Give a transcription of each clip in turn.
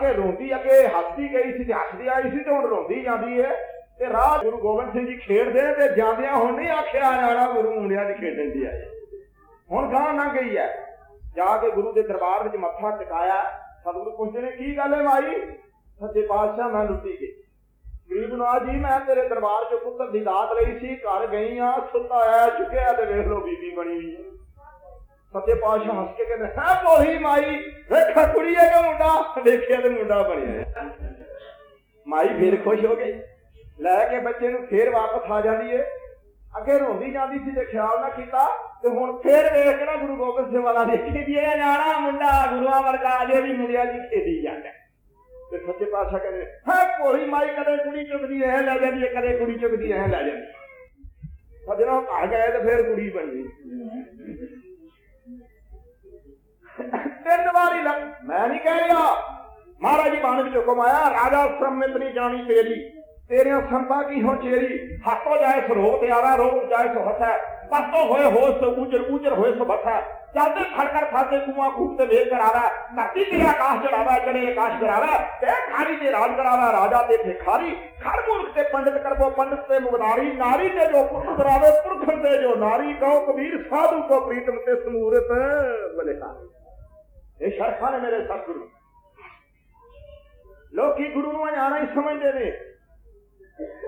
ਕੇ ਰੋਂਦੀ ਅੱਗੇ ਹੱਸਦੀ ਗਈ ਸੀ ਤੇ ਹੱਸਦੀ ਆਈ ਸੀ ਤੇ ਹੁਣ ਰੋਂਦੀ ਜਾਂਦੀ ਹੈ। ਤੇ ਰਾਹ ਗੁਰੂ ਗੋਬਿੰਦ ਸਿੰਘ ਜੀ ਖੇਡਦੇ ਤੇ ਜਾਂਦਿਆਂ ਹੁਣ ਨਹੀਂ ਆਖਿਆ ਜਾਣਾ ਗੁਰੂ ਮੁੰਡਿਆਂ ਦੀ ਖੇਡਣ ਦੀ ਆਏ ਹੁਣ ਗਾਂ ਨਾ ਗਈ ਹੈ। ਜਾ ਕੇ ਗੁਰੂ ਦੇ ਦਰਬਾਰ ਵਿੱਚ ਮੱਥਾ ਟਿਕਾਇਆ। ਸਤਿਗੁਰੂ ਪੁੱਛਦੇ ਨੇ, ਕੀ ਗੱਲ ਹੈ ਮਾਈ ਸੱਚੇ ਪਾਤਸ਼ਾਹ, ਮੈਂ ਲੁੱਟੀ ਗਈ। ਗਰੀਬ ਨਾ ਜੀ ਮੈਂ ਤੇਰੇ ਦਰਬਾਰ ਚ ਪੁੱਤਰ ਦੀ ਦਾਤ ਲਈ ਸੀ, ਘਰ ਗਈ ਆ ਸੁੱਤਾ ਆਇਆ ਚੁੱਕਿਆ ਤੇ ਵੇਖ ਲੋ ਬੀਬੀ ਬਣੀ ਹੋਈ ਹੈ। ਸੱਚੇ ਪਾਤਸ਼ਾਹ ਹੱਸ ਕੇ ਕਹਿੰਦੇ, ਹੈ ਭੋਲੀ ਮਾਈ ਵੇਖਾ ਕੁੜੀ ਹੈ ਕਿ ਮੁੰਡਾ, ਦੇਖਿਆ ਤੇ ਮੁੰਡਾ ਬਣਿਆ ਮਾਈ ਫੇਰ ਖੁਸ਼ ਹੋ ਗਈ। ਲੈ ਕੇ ਬੱਚੇ ਨੂੰ ਫੇਰ ਵਾਪਸ ਆ ਜਾਂਦੀ ਏ। ਅੱਗੇ ਰੋਂਦੀ ਜਾਂਦੀ ਸੀ ਤੇ ਖਿਆਲ ਨਾ ਕੀਤਾ ਤੇ ਹੁਣ ਫੇਰ ਵੇਖ ਕੇ ਨਾ ਗੁਰੂ ਗੋਬਿੰਦ ਸਿੰਘ ਵਾਲਾ ਦੇਖੀ ਵੀ ਇਹ ਜਾਣਾ ਮੁੰਡਾ ਗੁਰੂਆਂ ਵਰਗਾ ਅਜੇ ਵੀ ਮੁੰਡਿਆਂ ਦੀ ਖੇਡੀ ਜਾਂਦਾ। ਤੇ ਸੱਚੇ ਪਾਤਸ਼ਾਹ ਕਹਿੰਦੇ, ਹੈ ਭੋਲੀ ਮਾਈ ਕਦੇ ਕੁੜੀ ਚੁੱਕਦੀ ਐ ਲੈ ਜਾਂਦੀ ਐ ਕਦੇ ਕੁੜੀ ਚੁੱਕਦੀ ਐ ਲੈ ਜਾਂਦੀ ਸੱਜਣਾ ਘਰ ਗਏ ਤੇ ਫੇਰ ਕੁੜੀ ਬਣੀ ਤਿੰਨ ਵਾਰੀ ਮੈਂ ਨਹੀਂ ਕਹਿ ਰਿਹਾ। ਮਹਾਰਾਜ ਜੀ, ਬਾਣ ਵਿੱਚ ਹੁਕਮ ਆਇਆ, ਰਾਜਾ ਸੰਮਿਤਨੀ ਜਾਣੀ ਤੇਰੀ। ਤੇਰੀਆਂ ਸੰਤਾਂ ਕੀ ਹੋ ਚੇਰੀ ਹੱਥੋਂ ਜਾਏ ਸਰੋ ਤੇ ਰੋਗ ਜਾਏ ਸੋ ਹਸੈ ਪਸਤੋ ਹੋਏ ਹੋਸ ਉਜਰ ਉਜਰ ਹੋਏ ਸੋ ਬਸੈ ਚੱਲਦੇ ਖੜ ਖਾਤੇ ਕੁਆ ਖੂਬ ਤੇ ਵੇਖ ਕਰਾਵਾ ਧਰਤੀ ਤੇ ਆਕਾਸ਼ ਚੜਾਵਾ ਚੜੇ ਆਕਾਸ਼ ਕਰਾਵਾ ਤੇ ਖਾਰੀ ਤੇ ਰਾਜ ਕਰਾਵਾ, ਰਾਜਾ ਤੇ ਭਿਖਾਰੀ ਖੜ ਮੁਲਕ ਤੇ ਪੰਡਿਤ ਕਰਬੋ ਪੰਡਿਤ ਤੇ ਮੁਗਦਾਰੀ। ਨਾਰੀ ਤੇ ਜੋ ਪੁਰਖ ਕਰਾਵੇ ਪੁਰਖਨ ਤੇ ਜੋ ਨਾਰੀ। ਕਹੋ ਕਬੀਰ, ਸਾਧੂ ਕੋ ਪ੍ਰੀਤਮ ਤੇ ਸਮੂਰਤ ਬਲਿਹਾਰੀ। ਇਹ ਸ਼ਰਖਾਂ ਨੇ ਮੇਰੇ ਸਤਿਗੁਰੂ। ਲੋਕੀ ਗੁਰੂ ਨੂੰ ਅਣਜਾਣਾ ਹੀ ਸਮਝਦੇ ਨੇ।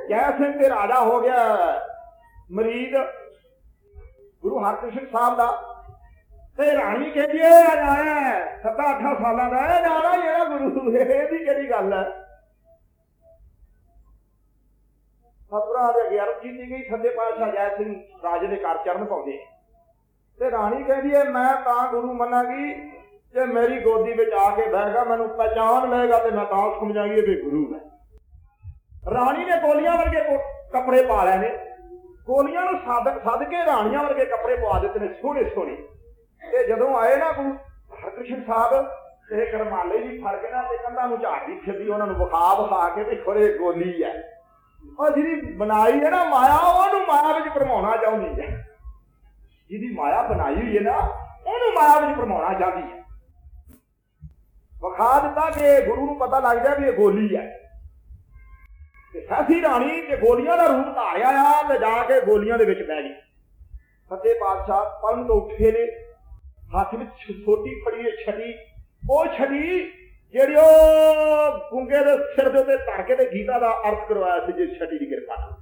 ਜੈ ਸਿੰਘ ਤੇ ਰਾਜਾ ਹੋ ਗਿਆ ਮਰੀਦ, ਗੁਰੂ ਹਰਕ੍ਰਿਸ਼ਨ ਸਾਹਿਬ ਦਾ। ਤੇ ਰਾਣੀ ਕਹਿੰਦੀ, ਇਹ ਆਇਆ ਸੱਤਾ ਅੱਠਾਂ ਸਾਲਾਂ ਦਾ ਇਹ ਜਾਣਾ ਜਿਹੜਾ ਗੁਰੂ ਇਹਦੀ ਕਿਹੜੀ ਗੱਲ ਹੈ? ਸਤਿਗੁਰਾਂ ਦੇ ਗਿਆਰਤ ਕੀਤੀ ਗਈ ਸੱਜੇ ਪਾਤਸ਼ਾਹ ਜੈ ਸਿੰਘ ਰਾਜੇ ਦੇ ਘਰ ਚਰਨ ਪਾਉਂਦੇ। ਤੇ ਰਾਣੀ ਕਹਿੰਦੀ ਹੈ ਮੈਂ ਤਾਂ ਗੁਰੂ ਮੰਨਾਂਗੀ ਜੇ ਮੇਰੀ ਗੋਦੀ ਵਿੱਚ ਆ ਕੇ ਬਹਿਗਾ ਮੈਨੂੰ ਪਹਿਚਾਨ ਲਏਗਾ ਤੇ ਮੈਂ ਤਾਂ ਸਮਝਾਂਗੀ ਇਹ ਵੀ ਗੁਰੂ ਹੈ ਰਾਣੀ ਨੇ ਗੋਲੀਆਂ ਵਰਗੇ ਕੱਪੜੇ ਪਾ ਲਏ ਨੇ। ਗੋਲੀਆਂ ਨੂੰ ਸਾਦਕ ਸੱਦ ਕੇ ਰਾਣੀਆਂ ਵਰਗੇ ਕੱਪੜੇ ਪਵਾ ਦਿੱਤੇ ਨੇ, ਸੋਹਣੇ ਸੋਹਣੇ। ਤੇ ਜਦੋਂ ਆਏ ਨਾ ਗੁਰੂ ਹਰਕ੍ਰਿਸ਼ਨ ਸਾਹਿਬ, ਤੇ ਕਰਮਾਲੇ ਜੀ ਫੜ ਕੇ ਨਾ ਤੇ ਕੰਧਾਂ ਨੂੰ ਝਾੜਦੀ ਫਿਰਦੀ ਉਹਨਾਂ ਨੂੰ ਵਿਖਾ ਵਿਖਾ ਕੇ ਵੀ ਖੋਰੇ ਗੋਲੀ ਹੈ। ਉਹ ਜਿਹੜੀ ਬਣਾਈ ਹੈ ਨਾ ਮਾਇਆ, ਉਹਨੂੰ ਮਾਇਆ ਵਿੱਚ ਭਰਮਾਉਣਾ ਚਾਹੁੰਦੀ ਹੈ। ਜਿਹਦੀ ਮਾਇਆ ਬਣਾਈ ਹੋਈ ਹੈ ਨਾ, ਉਹਨੂੰ ਮਾਇਆ ਵਿੱਚ ਭਰਮਾਉਣਾ ਚਾਹੁੰਦੀ ਹੈ। ਵਿਖਾ ਦਿੱਤਾ ਕਿ ਗੁਰੂ ਨੂੰ ਪਤਾ ਲੱਗ ਜਾ ਵੀ ਇਹ ਗੋਲੀ ਹੈ। ਤੇ ਸਾਥੀ ਰਾਣੀ ਤੇ ਗੋਲੀਆਂ ਦਾ ਰੂਪ ਧਾਰਿਆ ਆ, ਤੇ ਜਾ ਕੇ ਗੋਲੀਆਂ ਦੇ ਵਿੱਚ ਬਹਿ ਗਈ। ਸੱਚੇ ਪਾਤਸ਼ਾਹ ਪਰਮ ਤੋਂ ਉੱਠੇ ਨੇ। ਹੱਥ ਵਿੱਚ ਛੋਟੀ ਫੜੀ ਛੜੀ ਉਹ ਛੜੀ ਜਿਹੜੀ ਉਹ ਗੁੰਗੇ ਦੇ ਸਿਰ ਦੇ ਉੱਤੇ ਧਰ ਕੇ ਤੇ ਗੀਤਾ ਦਾ ਅਰਥ ਕਰਵਾਇਆ ਸੀ, ਜੇ ਛੜੀ ਦੀ ਕਿਰਪਾ ਨਾਲ।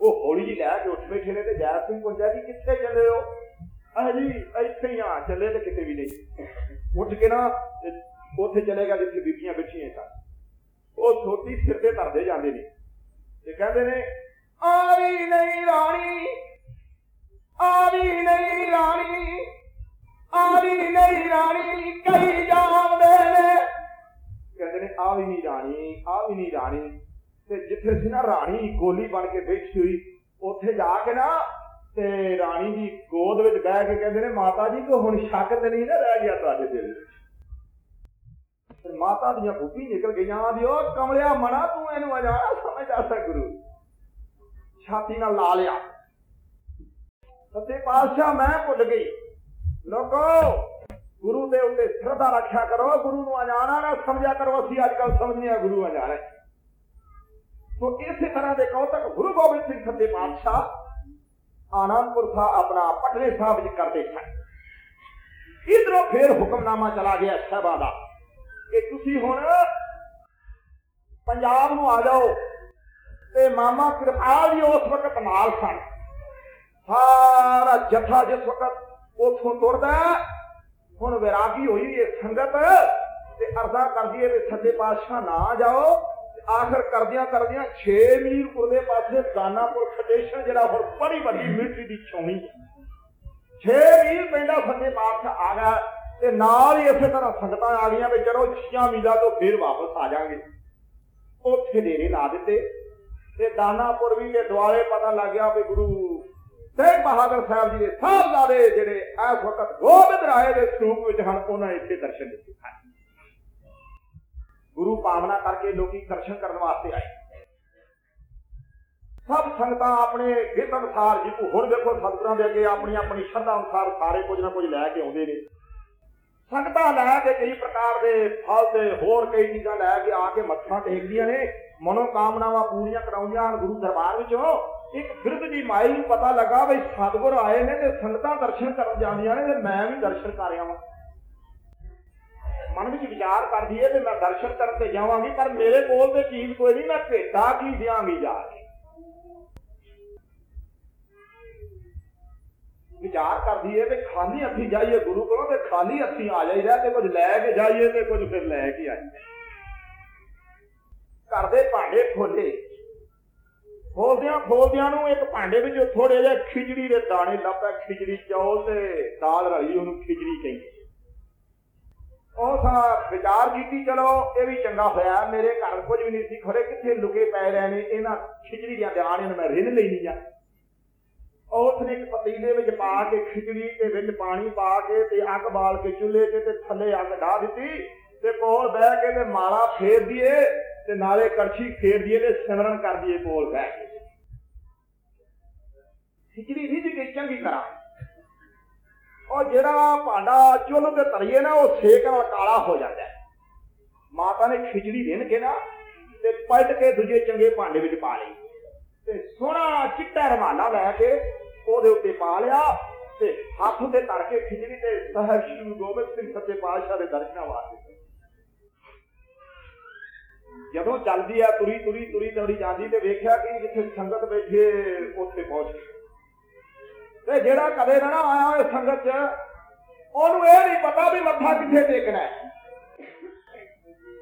ਉਹ ਹੌਲੀ ਜਿਹੀ ਲੈ ਕੇ ਉੱਠ ਬੈਠੇ ਨੇ ਤੇ ਜੈ ਸਿੰਘ ਪੁੱਛਿਆ ਕਿ ਕਿੱਥੇ ਚੱਲੇ ਹੋ? ਅਹ ਜੀ, ਇੱਥੇ ਹੀ ਆ, ਚੱਲੇ ਤੇ ਕਿਤੇ ਵੀ ਨਹੀਂ। ਉੱਠ ਕੇ ਨਾ ਉੱਥੇ ਚਲੇਗਾ ਜਿੱਥੇ ਬੀਬੀਆਂ ਬੈਠੀਆਂ ਸਨ। ਉਹ ਛੋਟੀ ਸਿਰ ਤੇ ਧਰਦੇ ਜਾਂਦੇ ਨੇ ਤੇ ਕਹਿੰਦੇ ਨੇ, ਆਵੀ ਨਹੀਂ ਰਾਣੀ, ਆਵੀ ਨਹੀਂ ਰਾਣੀ, ਆਵੀ ਨਹੀਂ ਰਾਣੀ ਕਈ ਜਾਵਦੇ ਨੇ। ਕਹਿੰਦੇ ਨੇ, ਆਵੀ ਨਹੀਂ ਰਾਣੀ, ਆਵੀ ਨਹੀਂ ਰਾਣੀ। ਤੇ ਜਿੱਥੇ ਸੀ ਨਾ ਰਾਣੀ ਗੋਲੀ ਬਣ ਕੇ ਬੈਠੀ ਹੋਈ, ਉੱਥੇ ਜਾ ਕੇ ਨਾ ਤੇ ਰਾਣੀ ਦੀ ਗੋਦ ਵਿੱਚ ਬਹਿ ਕੇ ਕਹਿੰਦੇ ਨੇ, ਮਾਤਾ ਜੀ ਕੋ ਹੁਣ ਸ਼ੱਕ ਤੇ ਨਹੀਂ ਨਾ ਰਹਿ ਗਿਆ ਤੁਹਾਡੇ ਦਿਲ ਵਿੱਚ? ਤੇ ਮਾਤਾ ਦੀਆਂ ਬੁੱਢੀ ਨਿਕਲ ਗਈਆਂ ਵੀ ਉਹ ਕਮਲਿਆ ਮਣਾ, ਤੂੰ ਇਹਨੂੰ ਅਜਾਣਾ ਸਮਝ ਆ ਗੁਰੂ। ਛਾਤੀ ਨਾਲ ਲਾ ਲਿਆ। ਸੱਚੇ ਪਾਤਸ਼ਾਹ, ਮੈਂ ਭੁੱਲ ਗਈ। ਲੋਕੋ, ਗੁਰੂ ਦੇ ਉੱਤੇ ਸ਼ਰਧਾ ਰੱਖਿਆ ਕਰੋ। ਗੁਰੂ ਨੂੰ ਅਜਾਣਾ ਨਾ ਸਮਝਿਆ ਕਰੋ। ਅਸੀਂ ਅੱਜ ਕੱਲ ਸਮਝਦੇ ਹਾਂ ਗੁਰੂ ਅਜਾਣਾ ਸੋ ਇਸੇ ਤਰ੍ਹਾਂ ਦੇ ਕੌਤਕ ਗੁਰੂ ਗੋਬਿੰਦ ਸਿੰਘ ਸੱਚੇ ਪਾਤਸ਼ਾਹ ਆਨੰਦਪੁਰ ਸਾਹਿਬ ਆਪਣਾ ਪਟਨੇ ਸਾਹਿਬ ਵਿੱਚ ਕਰਦੇ ਸਨ। ਇਧਰੋਂ ਫੇਰ ਹੁਕਮਨਾਮਾ ਚਲਾ ਗਿਆ ਸਾਹਿਬਾਂ ਦਾ। ਕਿ ਤੁਸੀਂ ਹੁਣ ਪੰਜਾਬ ਨੂੰ ਆ ਜਾਓ ਤੇ ਮਾਮਾ ਕਿਰਪਾਲ ਜੀ ਉਸ ਵਕਤ ਨਾਲ ਸਨ। ਸਾਰਾ ਜੱਥਾ ਜਿਸ ਵਕਤ ਉਥੋਂ ਤੁਰਦਾ ਹੁਣ ਵਿਰਾਗੀ ਹੋਈ ਇਹ ਸੰਗਤ ਤੇ ਅਰਦਾਂ ਕਰਦੀ ਹੈ ਵੀ ਸੱਚੇ ਪਾਤਸ਼ਾਹ ਨਾ ਜਾਓ ਤੇ ਆਖਰ ਕਰਦਿਆਂ ਕਰਦਿਆਂ 6 ਮੀਲ ਪੁਰਲੇ ਪਾਸੇ ਦਾਨਾਪੁਰ ਸਟੇਸ਼ਨ ਜਿਹੜਾ ਹੁਣ ਬੜੀ ਵੱਡੀ ਮਿਲਟਰੀ ਦੀ ਛਾਉਣੀ ਹੈ। 6 ਮੀਲ ਪੈਂਦਾ ਸੱਚੇ ਪਾਤਸ਼ਾਹ ਆ ਗਿਆ। ਤੇ ਨਾਲ ਹੀ ਇਸੇ ਤਰ੍ਹਾਂ ਸੰਗਤਾਂ ਆ ਗਈਆਂ ਵੀ ਚਲੋ 6 ਮੀਲਾਂ ਤੋਂ ਫਿਰ ਵਾਪਸ ਆ ਜਾਾਂਗੇ। ਉੱਥੇ ਡੇਰੇ ਲਾ ਦਿੱਤੇ ਤੇ ਦਾਨਾਪੁਰ ਵੀ ਦੇ ਦੁਆਲੇ ਪਤਾ ਲੱਗ ਗਿਆ ਵੀ ਗੁਰੂ ਤੇਗ ਬਹਾਦਰ ਸਾਹਿਬ ਜੀ ਦੇ ਸਾਹਿਬਜ਼ਾਦੇ ਜਿਹੜੇ ਇਸ ਵਕਤ ਗੋਬਿੰਦ ਰਾਏ ਦੇ ਸਰੂਪ ਵਿੱਚ ਹਨ, ਉਹਨਾਂ ਨੇ ਇੱਥੇ ਦਰਸ਼ਨ ਦਿੱਤੇ। ਹਨ ਗੁਰੂ ਪਾਵਨਾ ਕਰਕੇ ਲੋਕੀ ਦਰਸ਼ਨ ਕਰਨ ਵਾਸਤੇ ਆਏ। ਸਭ ਸੰਗਤਾਂ ਆਪਣੇ ਗਿਰਤ ਅਨੁਸਾਰ ਜੀ, ਹੁਣ ਦੇਖੋ ਸਤਿਗੁਰਾਂ ਦੇ ਅੱਗੇ ਆਪਣੀ ਆਪਣੀ ਸ਼ਰਧਾ ਅਨੁਸਾਰ ਸਾਰੇ ਕੁਝ ਨਾ ਕੁਝ ਲੈ ਕੇ ਆਉਂਦੇ ਨੇ। ਸੰਗਤਾਂ ਲੈ ਕੇ ਕਈ ਪ੍ਰਕਾਰ ਦੇ ਫਲ ਤੇ ਹੋਰ ਕਈ ਚੀਜ਼ਾਂ ਲੈ ਕੇ ਆ ਕੇ ਮੱਥਾ ਟੇਕਦੀਆਂ ਨੇ। ਮਨੋ ਕਾਮਨਾਵਾਂ ਪੂਰੀਆਂ ਕਰਾਉਂਦੀਆਂ ਹਨ ਗੁਰੂ ਦਰਬਾਰ ਵਿੱਚੋਂ। ਇੱਕ ਬਿਰਧ ਦੀ ਮਾਈ ਨੂੰ ਪਤਾ ਲੱਗਾ ਵੀ ਸਤਿਗੁਰ ਆਏ ਨੇ ਤੇ ਸੰਗਤਾਂ ਦਰਸ਼ਨ ਕਰਨ ਜਾਂਦੀਆਂ ਨੇ ਤੇ ਮੈਂ ਵੀ ਦਰਸ਼ਨ ਕਰ ਆਵਾਂ। ਮਨ ਵਿੱਚ ਵਿਚਾਰ ਕਰਦੀ ਹੈ ਤੇ ਮੈਂ ਦਰਸ਼ਨ ਕਰਨ ਤੇ ਜਾਵਾਂਗੀ, ਪਰ ਮੇਰੇ ਕੋਲ ਤੇ ਚੀਜ਼ ਕੋਈ ਨਹੀਂ, ਮੈਂ ਭੇਟਾ ਕੀ ਦਿਆਂਗੀ ਜਾ ਕੇ? ਵਿਚਾਰ ਕਰਦੀ ਹੈ ਤੇ ਖਾਲੀ ਹੱਥੀ ਜਾਈਏ ਗੁਰੂ ਕੋਲੋਂ ਤੇ ਖਾਲੀ ਹੱਥੀ ਆ ਜਾਈਦਾ ਤੇ ਕੁਝ ਲੈ ਕੇ ਜਾਈਏ ਤੇ ਕੁਝ ਫਿਰ ਲੈ ਕੇ ਆਈਏ। ਘਰ ਦੇ ਭਾਂਡੇ ਖੋਲੇ। ਖੋਲਦਿਆਂ ਖੋਲਦਿਆਂ ਨੂੰ ਇੱਕ ਭਾਂਡੇ ਵਿੱਚ ਥੋੜੇ ਜਿਹੇ ਖਿਚੜੀ ਦੇ ਦਾਣੇ ਲੱਭਾ ਖਿਚੜੀ ਚੌਲ ਤੇ ਦਾਲ ਰਲੀ ਉਹਨੂੰ ਖਿਚੜੀ ਕਹਿੰਦੇ। ਉਹ ਸਾ ਵਿਚਾਰ ਕੀਤੀ, ਚਲੋ ਇਹ ਵੀ ਚੰਗਾ ਹੋਇਆ, ਮੇਰੇ ਘਰ ਕੁਝ ਵੀ ਨਹੀਂ ਸੀ, ਖਰੇ ਕਿੱਥੇ ਲੁਕੇ ਪੈ ਰਹੇ ਨੇ ਇਹਨਾਂ ਖਿਚੜੀ ਦੀਆਂ ਦਾਣਿਆਂ ਨੂੰ ਮੈਂ ਰਿੰਨ ਲੈਣੀ ਆ ਉਸਨੇ ਇੱਕ ਪਤੀਲੇ ਵਿੱਚ ਪਾ ਕੇ, ਖਿਚੜੀ ਤੇ ਵਿੱਚ ਪਾਣੀ ਪਾ ਕੇ ਤੇ ਅੱਗ ਬਾਲ ਕੇ ਚੁੱਲ੍ਹੇ ਤੇ ਤੇ ਥੱਲੇ ਅੱਗ ਢਾ ਦਿੱਤੀ ਤੇ ਕੋਲ ਬਹਿ ਕੇ ਤੇ ਮਾਲਾ ਫੇਰ ਦੀਏ ਤੇ ਨਾਲੇ ਕੜਛੀ ਫੇਰ ਦੀਏ ਤੇ ਸਿਮਰਨ ਕਰ ਦੀਏ ਕੋਲ ਬਹਿ ਕੇ। ਖਿਚੜੀ ਰਿੱਝ ਕੇ ਚੰਗੀ ਤਰ੍ਹਾਂ। ਉਹ ਜਿਹੜਾ ਭਾਂਡਾ ਚੁੱਲ੍ਹ ਤੇ ਧਰੀਏ ਨਾ, ਉਹ ਸੇਕ ਨਾਲ ਕਾਲਾ ਹੋ ਜਾਂਦਾ ਮਾਤਾ ਨੇ ਖਿਚੜੀ ਰਿੰਨ ਕੇ ਨਾ ਤੇ ਪਲਟ ਕੇ ਦੂਜੇ ਚੰਗੇ ਭਾਂਡੇ ਵਿੱਚ ਪਾ ਲਈ ਤੇ ਸੋਹਣਾ ਚਿੱਟਾ ਰਮਾਲਾ ਲੈ ਕੇ ਉਹਦੇ ਉੱਤੇ ਪਾ ਲਿਆ ਤੇ ਹੱਥ ਤੇ ਧਰ ਕੇ ਖਿਚੜੀ ਤੇ ਸਹਿਬ ਸ਼੍ਰੀ ਗੋਬਿੰਦ ਸਿੰਘ ਸੱਚੇ ਪਾਤਸ਼ਾਹ ਦੇ ਦਰਸ਼ਨਾਂ ਵਾਸਤੇ। ਜਦੋਂ ਚੱਲਦੀ ਆ ਤੁਰੀ ਤੁਰੀ ਤੁਰੀ ਤੁਰੀ ਜਾਂਦੀ ਤੇ ਵੇਖਿਆ ਕਿ ਜਿੱਥੇ ਸੰਗਤ ਬੈਠੇ ਉੱਥੇ ਪਹੁੰਚ ਗਈ। ਤੇ ਜਿਹੜਾ ਕਦੇ ਨਾ ਆਇਆ ਹੋਏ ਸੰਗਤ 'ਚ, ਉਹਨੂੰ ਇਹ ਨਹੀਂ ਪਤਾ ਵੀ ਮੱਥਾ ਕਿੱਥੇ ਟੇਕਣਾ ਹੈ।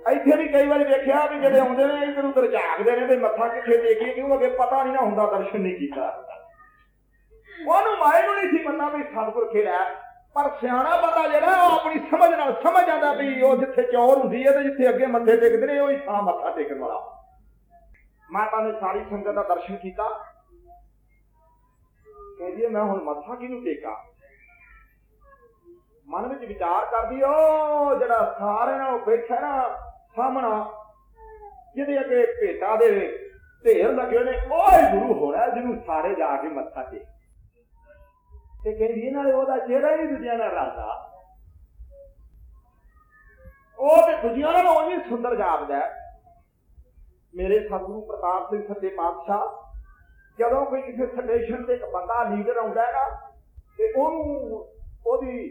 ਇੱਥੇ ਵੀ ਕਈ ਵਾਰੀ ਵੇਖਿਆ ਵੀ ਜਿਹੜੇ ਆਉਂਦੇ ਨੇ ਇੱਧਰ ਉੱਧਰ ਝਾਕਦੇ ਨੇ ਤੇ ਮੱਥਾ ਕਿੱਥੇ ਟੇਕੀਏ ਕਿਉਂ ਅੱਗੇ ਪਤਾ ਨਹੀਂ ਨਾ ਹੁੰਦਾ ਦਰਸ਼ਨ ਨਹੀਂ ਕੀਤਾ। ਉਹਨੂੰ ਮਾਏ ਨੂੰ ਨਹੀਂ ਸੀ ਪਤਾ ਵੀ ਸਤਿਗੁਰ ਖੇੜਾ ਪਰ ਸਿਆਣਾ ਬੰਦਾ ਜਿਹੜਾ ਉਹ ਆਪਣੀ ਸਮਝ ਨਾਲ ਸਮਝ ਜਾਂਦਾ ਵੀ ਉਹ ਜਿੱਥੇ ਚੌਰ ਹੁੰਦੀ ਹੈ ਤੇ ਜਿੱਥੇ ਅੱਗੇ ਮੱਥੇ ਟੇਕਦੇ ਨੇ ਉਹ ਹੀ ਥਾਂ ਮੱਥਾ ਟੇਕਣ ਵਾਲਾ। ਮਾਤਾ ਨੇ ਸਾਰੀ ਸੰਗਤ ਦਾ ਦਰਸ਼ਨ ਕੀਤਾ। ਕਹਿੰਦੀ ਹੈ, ਮੈਂ ਹੁਣ ਮੱਥਾ ਕਿਹਨੂੰ ਟੇਕਾਂ? ਮਨ ਵਿੱਚ ਵਿਚਾਰ ਕਰਦੀ ਉਹ ਜਿਹੜਾ ਸਾਰਿਆਂ ਨਾਲੋਂ ਬੈਠਾ ਨਾ ਸਾਹਮਣਾ ਜਿਹਦੇ ਅੱਗੇ ਭੇਟਾ ਦੇ ਢੇਰ ਲੱਗੇ ਨੇ ਉਹ ਹੀ ਗੁਰੂ ਹੋਣਾ ਜਿਹਨੂੰ ਸਾਰੇ ਜਾ ਕੇ ਮੱਥਾ ਟੇਕ ਤੇ ਕਹਿੰਦੀ ਨਾਲੇ ਉਹਦਾ ਚਿਹਰਾ ਹੀ ਦੂਜਿਆਂ ਨਾਲ ਰਲਦਾ ਉਹ ਤੇ ਦੂਜਿਆਂ ਨਾਲੋਂ ਉਵੇਂ ਸੁੰਦਰ ਜਾਪਦਾ ਮੇਰੇ ਸਤਿਗੁਰੂ ਪ੍ਰਤਾਪ ਸਿੰਘ ਸੱਚੇ ਪਾਤਸ਼ਾਹ, ਜਦੋਂ ਕੋਈ ਕਿਸੇ ਸਟੇਸ਼ਨ ਤੇ ਇੱਕ ਬੰਦਾ ਲੀਡਰ ਆਉਂਦਾ ਹੈ ਨਾ ਤੇ ਉਹਨੂੰ ਉਹਦੀ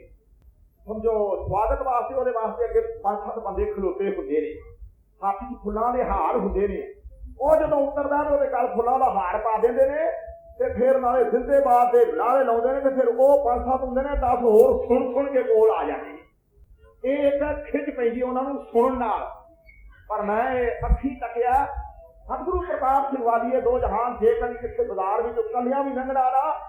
ਸਮਝੋ ਸਵਾਗਤ ਵਾਸਤੇ, ਉਹਦੇ ਵਾਸਤੇ ਅੱਗੇ ਪੰਜ ਸੱਤ ਬੰਦੇ ਖਲੋਤੇ ਹੁੰਦੇ ਨੇ। ਹੱਥ 'ਚ ਫੁੱਲਾਂ ਦੇ ਹਾਰ ਹੁੰਦੇ ਨੇ। ਉਹ ਜਦੋਂ ਉਤਰਦਾ ਤੇ ਉਹਦੇ ਗਲ ਫੁੱਲਾਂ ਦਾ ਹਾਰ ਪਾ ਦਿੰਦੇ ਨੇ। ਤੇ ਫਿਰ ਨਾਲੇ ਸਿੱਧੇ ਬਾਤ ਦੇ ਨਾਲੇ ਲਾਉਂਦੇ ਨੇ ਤੇ ਫਿਰ ਉਹ ਪੰਜ ਸੱਤ ਹੁੰਦੇ ਨੇ 10 ਹੋਰ ਸੁਣ ਸੁਣ ਕੇ ਕੋਲ ਆ ਜਾਂਦੇ ਨੇ। ਇਹ ਇੱਕ ਖਿੱਚ ਪੈਂਦੀ ਉਹਨਾਂ ਨੂੰ ਸੁਣਨ ਨਾਲ। ਪਰ ਮੈਂ ਅੱਖੀ ਤੱਕਿਆ, ਸਤਿਗੁਰੂ ਪ੍ਰਤਾਪ ਸਿੰਘ ਵਾਲੀਏ ਦੋ ਜਹਾਨ ਜੇ ਕਦੀ ਕਿਸੇ ਬਾਜ਼ਾਰ ਵਿੱਚ ਕੱਲੀਆਂ ਵੀ ਲੰਘਣਾ ਨਾ,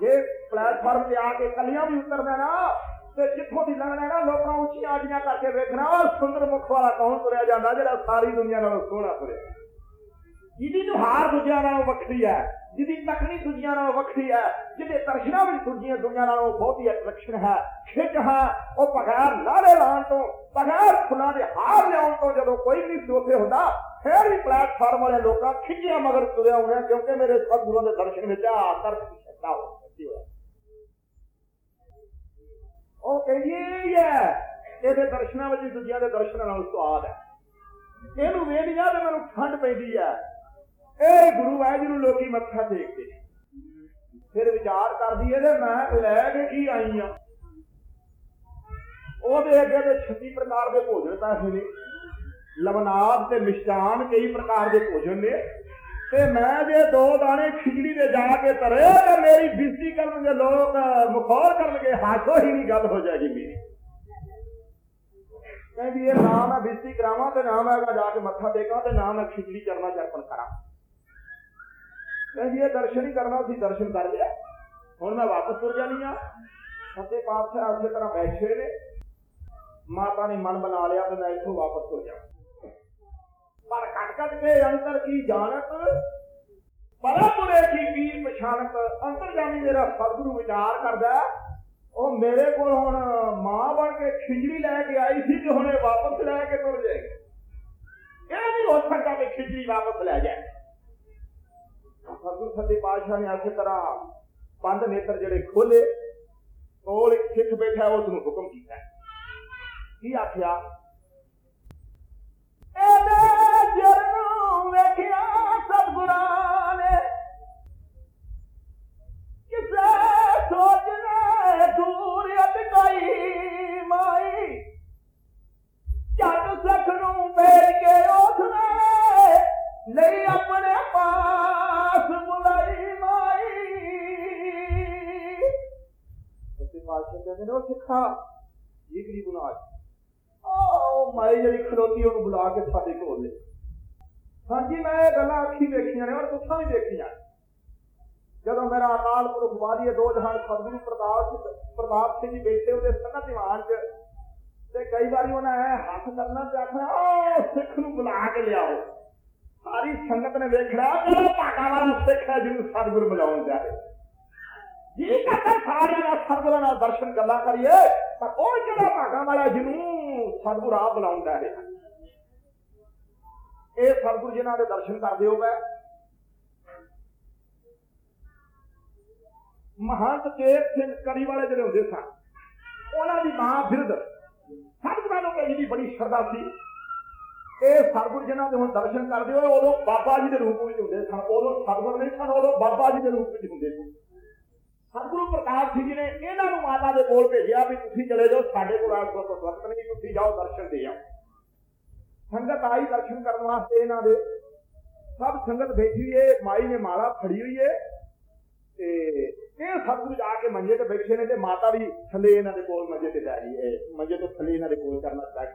ਜੇ ਪਲੇਟਫਾਰਮ ਤੇ ਆ ਕੇ ਕੱਲੀਆਂ ਵੀ ਉਤਰਦਾ ਨਾ, ਤੇ ਜਿੱਥੋਂ ਦੀ ਲੰਘਣਾ ਨਾ, ਲੋਕਾਂ ਉੱਚੀਆਂ ਆਡੀਆਂ ਕਰਕੇ ਵੇਖਣਾ ਸੁੰਦਰ ਮੁਖ ਵਾਲਾ ਕੌਣ ਤੁਰਿਆ ਜਾਂਦਾ ਜਿਹੜਾ ਸਾਰੀ ਦੁਨੀਆ ਨਾਲੋਂ ਸੋਹਣਾ ਤੁਰਿਆ ਜਿਹਦੀ ਨੁਹਾਰ ਦੂਜਿਆਂ ਨਾਲੋਂ ਵੱਖਰੀ ਹੈ। ਜਿਹਦੀ ਤਕਨੀ ਦੂਜਿਆਂ ਨਾਲੋਂ ਵੱਖਰੀ ਹੈ, ਜਿਹਦੇ ਦਰਸ਼ਨਾਂ ਵਿੱਚ ਦੂਜੀਆਂ ਦੁਨੀਆ ਨਾਲੋਂ ਬਹੁਤੀ ਅਟਰੈਕਸ਼ਨ ਹੈ, ਖਿੱਚ ਹੈ, ਉਹ ਬਗੈਰ ਲਾੜੇ ਲਾਉਣ ਤੋਂ, ਬਗੈਰ ਫੁੱਲਾਂ ਦੇ ਹਾਰ ਲਿਆਉਣ ਤੋਂ ਜਦੋਂ ਕੋਈ ਨਹੀਂ ਸੀ ਹੁੰਦਾ, ਫਿਰ ਵੀ ਪਲੇਟਫਾਰਮ ਵਾਲੇ ਲੋਕਾਂ ਖਿੱਚਿਆ ਮਗਰ ਤੁਰਿਆ ਹੋਣਾ ਕਿਉਂਕਿ ਮੇਰੇ ਸਤਿਗੁਰਾਂ ਦੇ ਦਰਸ਼ਨ ਵਿੱਚ ਆ ਤਰਕ ਦੀ ਹੋ ਸਕਦੀ ਹੋਇਆ ਉਹ ਕਹਿੰਦੀ ਹੈ ਇਹਦੇ ਦਰਸ਼ਨਾਂ ਵਿੱਚ ਦੂਜਿਆਂ ਦੇ ਦਰਸ਼ਨਾਂ ਨਾਲ ਸਵਾਦ ਹੈ। ਇਹਨੂੰ ਵੇਖਿਆ ਤੇ ਮੈਨੂੰ ਠੰਡ ਪੈਂਦੀ ਹੈ। ਗੁਰੂ ਲੋਕੀ ਮੱਥਾ ਟੇਕਦੇ ਨੇ। ਫਿਰ ਵਿਚਾਰ ਕਰਦੀ ਹੈ ਮੈਂ ਲੈ ਕੇ ਕੀ ਆਈ ਆ? ਉਹਦੇ ਅੱਗੇ ਤੇ 36 ਪ੍ਰਕਾਰ ਦੇ ਭੋਜਨ ਤਾਂ ਨੇ। ਲਵਨਾਦ ਤੇ ਮਿਸ਼ਟਾਨ ਕਈ ਪ੍ਰਕਾਰ ਦੇ ਭੋਜਨ ਨੇ। ਤੇ ਮੈਂ ਜੇ ਦੋ ਦਾਣੇ ਖਿਚੜੀ ਦੇ ਜਾ ਕੇ ਤਰੇ, ਤੇ ਮੇਰੀ ਬਿਸਤੀ ਕਰਨਗੇ ਲੋਕ ਮੁਖੌਰ ਕਰਨਗੇ। ਹਾਸੋ ਹੀ ਨਹੀਂ ਗੱਲ ਹੋ ਜਾਏਗੀ ਮੇਰੀ। ਕਹਿੰਦੀ, ਇਹ ਨਾ ਮੈਂ ਬਿਸਤੀ ਕਰਾਵਾਂ ਤੇ ਨਾ ਮੈਂ ਜਾ ਕੇ ਮੱਥਾ ਟੇਕਾਂ ਤੇ ਨਾ ਮੈਂ ਖਿਚੜੀ ਕਰਨਾ ਚਰਪਣ ਕਰਾਂ। ਕਹਿੰਦੀ ਇਹ ਦਰਸ਼ਨ ਹੀ ਕਰਨਾ ਸੀ ਦਰਸ਼ਨ ਕਰ ਲਿਆ। ਹੁਣ ਮੈਂ ਵਾਪਸ ਤੁਰ ਜਾਣੀ ਆ ਸੱਚੇ ਪਾਤਸ਼ਾਹ ਉਸੇ ਤਰ੍ਹਾਂ ਬੈਠੇ ਨੇ। ਮਾਤਾ ਨੇ ਮਨ ਬਣਾ ਲਿਆ ਤੇ ਮੈਂ ਇੱਥੋਂ ਵਾਪਸ ਤੁਰ ਜਾ। ਪਰ ਕੱਟ ਕੱਟ ਕੇ ਅੰਤਰ ਕੀ ਜਾਣਤ ਪਰਮਪੁਰੇ ਕੀ ਪੀਰ ਪਛਾਣਤ ਅੰਤਰ ਜਾਣੀ ਮੇਰਾ ਸਤਿਗੁਰੂ ਵਿਚਾਰ ਕਰਦਾ ਉਹ ਮੇਰੇ ਕੋਲ ਹੁਣ ਮਾਂ ਬਣ ਕੇ ਖਿਜੜੀ ਲੈ ਕੇ ਆਈ ਸੀ ਤੇ ਇਹ ਵਾਪਸ ਲੈ ਕੇ ਤੁਰ ਜਾਏਗੀ। ਇਹ ਨਹੀਂ ਹੋ ਸਕਦਾ ਕਿ ਖਿਜੜੀ ਵਾਪਸ ਲੈ ਜਾਏ। ਸਤਿਗੁਰੂ ਸੱਚੇ ਪਾਤਸ਼ਾਹ ਨੇ ਇਸੇ ਤਰ੍ਹਾਂ ਬੰਦ ਨੇਤਰ ਜਿਹੜੇ ਖੋਲੇ ਕੋਲ ਇੱਕ ਸਿੱਖ ਬੈਠਾ ਉਸ ਨੂੰ ਹੁਕਮ ਕੀਤਾ ਕੀ ਆਖਿਆ? ਇਹਦੇ ਜਰਨੋਂ ਵੇਖਿਆ ਸਤਿਗੁਰਾਂ ਉਹ ਸਿੱਖਾ। ਇਹ ਗਰੀਬ ਨੂੰ ਉਹ ਮਾਈ ਜਿਹੜੀ ਖਲੋਤੀ ਉਹਨੂੰ ਬੁਲਾ ਕੇ ਸਾਡੇ ਕੋਲ ਲੈ ਹਾਂਜੀ ਮੈਂ ਇਹ ਗੱਲਾਂ ਅੱਖੀ ਵੇਖੀਆਂ ਨੇ ਔਰ ਤੁਸਾਂ ਵੀ ਵੇਖੀਆਂ ਜਦੋਂ ਮੇਰਾ ਅਕਾਲ ਪੁਰਖ ਵਾਦੀਏ ਦੋ ਜਹਾਨ ਸਤਿਗੁਰੂ ਪ੍ਰਤਾਪ ਪ੍ਰਤਾਪ ਸਿੰਘ ਜੀ ਬੈਠੇ ਉਹਦੇ ਸੰਗਤ ਦੀਵਾਨ 'ਚ। ਤੇ ਕਈ ਵਾਰੀ ਉਹਨਾਂ ਐ ਹੱਥ ਕਰਨਾ ਤੇ ਆਖਣਾ ਉਹ ਸਿੱਖ ਨੂੰ ਬੁਲਾ ਕੇ ਲਿਆਓ। ਸਾਰੀ ਸੰਗਤ ਨੇ ਵੇਖਿਆ ਕਿ ਭਾਗਾ ਵਾਲਾ ਸਿੱਖ ਹੈ ਜਿਹਨੂੰ ਸਤਿਗੁਰ ਬੁਲਾਉਣ ਜਾਏ ਜੀ ਕਰਦਾ ਸਾਰਿਆਂ ਦਾ ਸਤਿਗੁਰਾਂ ਨਾਲ ਦਰਸ਼ਨ ਗੱਲਾਂ ਕਰੀਏ ਪਰ ਉਹ ਜਿਹੜਾ ਭਾਗਾ ਵਾਲਾ ਜਿਹਨੂੰ ਸਤਿਗੁਰ ਆਪ ਬੁਲਾਉਂਦਾ ਹੈ ਇਹ ਸਤਿਗੁਰ ਜਿਨ੍ਹਾਂ ਦੇ ਦਰਸ਼ਨ ਕਰਦੇ ਹੋ ਮੈਂ ਮਹੰਤ ਕੇਤ ਸਿੰਘ ਕਰੀ ਵਾਲੇ ਜਿਹੜੇ ਹੁੰਦੇ ਸਨ ਉਹਨਾਂ ਦੀ ਮਾਂ ਬਿਰਧ ਸਤਿਗੁਰਾਂ ਨੂੰ ਇਹਦੀ ਬੜੀ ਸ਼ਰਧਾ ਸੀ ਇਹ ਸਤਿਗੁਰ ਜਿਨ੍ਹਾਂ ਦੇ ਹੁਣ ਦਰਸ਼ਨ ਕਰਦੇ ਹੋ ਉਦੋਂ ਬਾਬਾ ਜੀ ਦੇ ਰੂਪ ਵਿੱਚ ਹੁੰਦੇ ਸਨ ਉਦੋਂ ਸਤਿਗੁਰ ਨਹੀਂ ਸਨ ਉਦੋਂ ਬਾਬਾ ਜੀ ਦੇ ਰੂਪ ਵਿੱਚ ਹੁੰਦੇ ਸੀ ਸਤਿਗੁਰੂ ਜੀ ਨੇ ਇਹਨਾਂ ਨੂੰ ਮਾਤਾ ਦੇ ਕੋਲ ਭੇਜਿਆ ਵੀ ਤੁਸੀਂ ਚਲੇ ਜਾਓ, ਸਾਡੇ ਕੋਲ ਆਸ ਤੋਂ ਵਕਤ ਨਹੀਂ, ਤੁਸੀਂ ਜਾਓ ਦਰਸ਼ਨ ਦੇ ਆਓ। ਸੰਗਤ ਆਈ ਦਰਸ਼ਨ ਕਰਨ ਵਾਸਤੇ ਇਹਨਾਂ ਦੇ। ਸਭ ਸੰਗਤ ਬੈਠੀ ਏ, ਮਾਈ ਨੇ ਮਾਲਾ ਫੜੀ ਹੋਈ ਏ। ਤੇ ਇਹ ਸਤਿਗੁਰੂ ਜਾ ਕੇ ਮੰਜੇ ਤੇ ਬੈਠੇ ਨੇ ਤੇ ਮਾਤਾ ਵੀ ਥੱਲੇ ਇਹਨਾਂ ਦੇ ਕੋਲ ਮੰਜੇ ਤੇ ਬੈਠੀ ਏ, ਮੰਜੇ ਤੋਂ ਥੱਲੇ ਇਹਨਾਂ ਦੇ ਕੋਲ ਕਰਨਾ ਸਟਾਰਟ